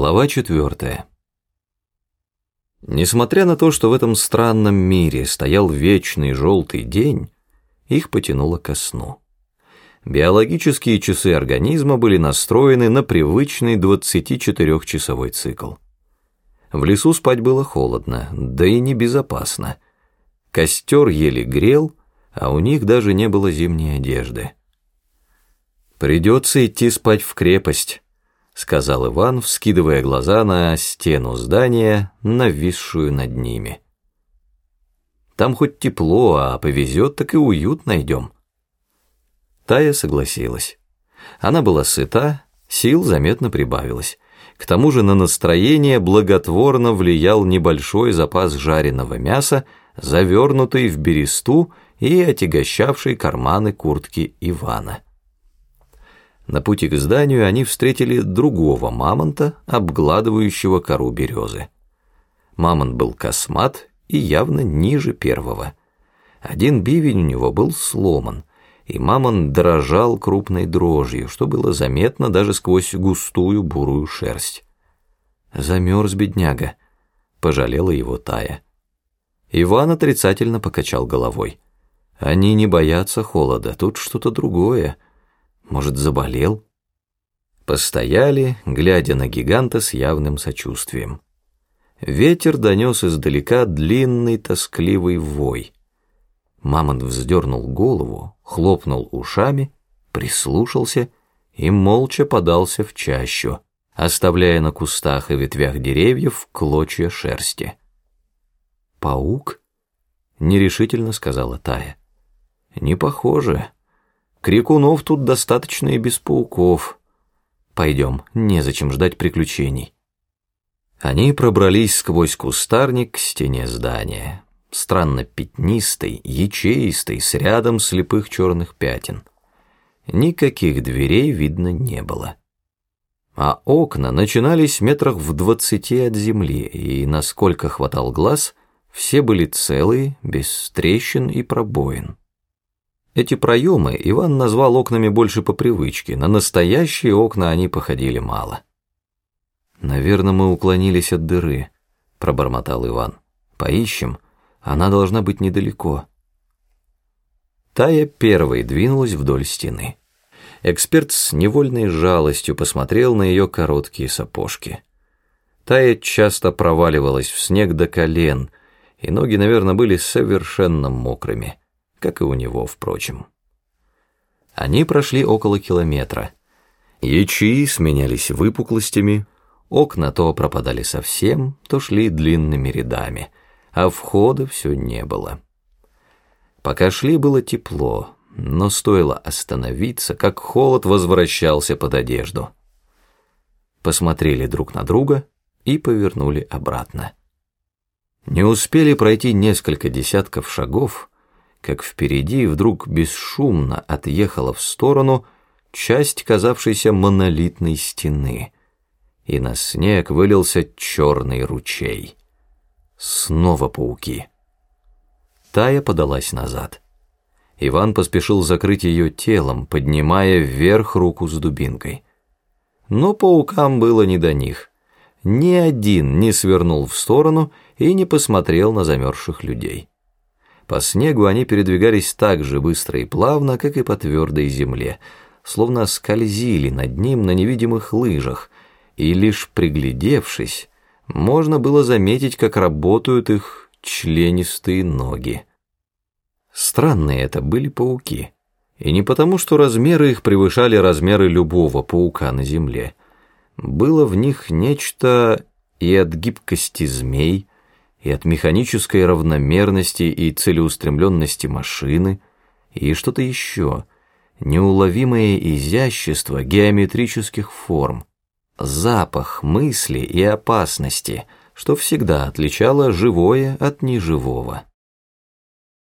Глава четвертая. Несмотря на то, что в этом странном мире стоял вечный желтый день, их потянуло ко сну. Биологические часы организма были настроены на привычный 24-часовой цикл. В лесу спать было холодно, да и небезопасно. Костер еле грел, а у них даже не было зимней одежды. «Придется идти спать в крепость», сказал Иван, вскидывая глаза на стену здания, нависшую над ними. Там хоть тепло, а повезет, так и уют найдем. Тая согласилась. Она была сыта, сил заметно прибавилось. К тому же на настроение благотворно влиял небольшой запас жареного мяса, завернутый в бересту и отягощавший карманы куртки Ивана. На пути к зданию они встретили другого мамонта, обгладывающего кору березы. Мамонт был космат и явно ниже первого. Один бивень у него был сломан, и мамонт дрожал крупной дрожью, что было заметно даже сквозь густую бурую шерсть. «Замерз бедняга», — пожалела его Тая. Иван отрицательно покачал головой. «Они не боятся холода, тут что-то другое». Может, заболел? Постояли, глядя на гиганта с явным сочувствием. Ветер донес издалека длинный тоскливый вой. Мамонт вздернул голову, хлопнул ушами, прислушался и молча подался в чащу, оставляя на кустах и ветвях деревьев клочья шерсти. «Паук?» — нерешительно сказала Тая. «Не похоже». Крикунов тут достаточно и без пауков. Пойдем, незачем ждать приключений. Они пробрались сквозь кустарник к стене здания, странно пятнистой, ячеистой, с рядом слепых черных пятен. Никаких дверей видно не было. А окна начинались метрах в двадцати от земли, и, насколько хватал глаз, все были целые, без трещин и пробоин. Эти проемы Иван назвал окнами больше по привычке, на настоящие окна они походили мало. «Наверное, мы уклонились от дыры», — пробормотал Иван. «Поищем, она должна быть недалеко». Тая первой двинулась вдоль стены. Эксперт с невольной жалостью посмотрел на ее короткие сапожки. Тая часто проваливалась в снег до колен, и ноги, наверное, были совершенно мокрыми как и у него, впрочем. Они прошли около километра. Ячеи сменялись выпуклостями, окна то пропадали совсем, то шли длинными рядами, а входа все не было. Пока шли, было тепло, но стоило остановиться, как холод возвращался под одежду. Посмотрели друг на друга и повернули обратно. Не успели пройти несколько десятков шагов, как впереди вдруг бесшумно отъехала в сторону часть казавшейся монолитной стены, и на снег вылился черный ручей. Снова пауки. Тая подалась назад. Иван поспешил закрыть ее телом, поднимая вверх руку с дубинкой. Но паукам было не до них. Ни один не свернул в сторону и не посмотрел на замерзших людей. По снегу они передвигались так же быстро и плавно, как и по твердой земле, словно скользили над ним на невидимых лыжах, и лишь приглядевшись, можно было заметить, как работают их членистые ноги. Странные это были пауки. И не потому, что размеры их превышали размеры любого паука на земле. Было в них нечто и от гибкости змей, и от механической равномерности и целеустремленности машины, и что-то еще, неуловимое изящество геометрических форм, запах мысли и опасности, что всегда отличало живое от неживого.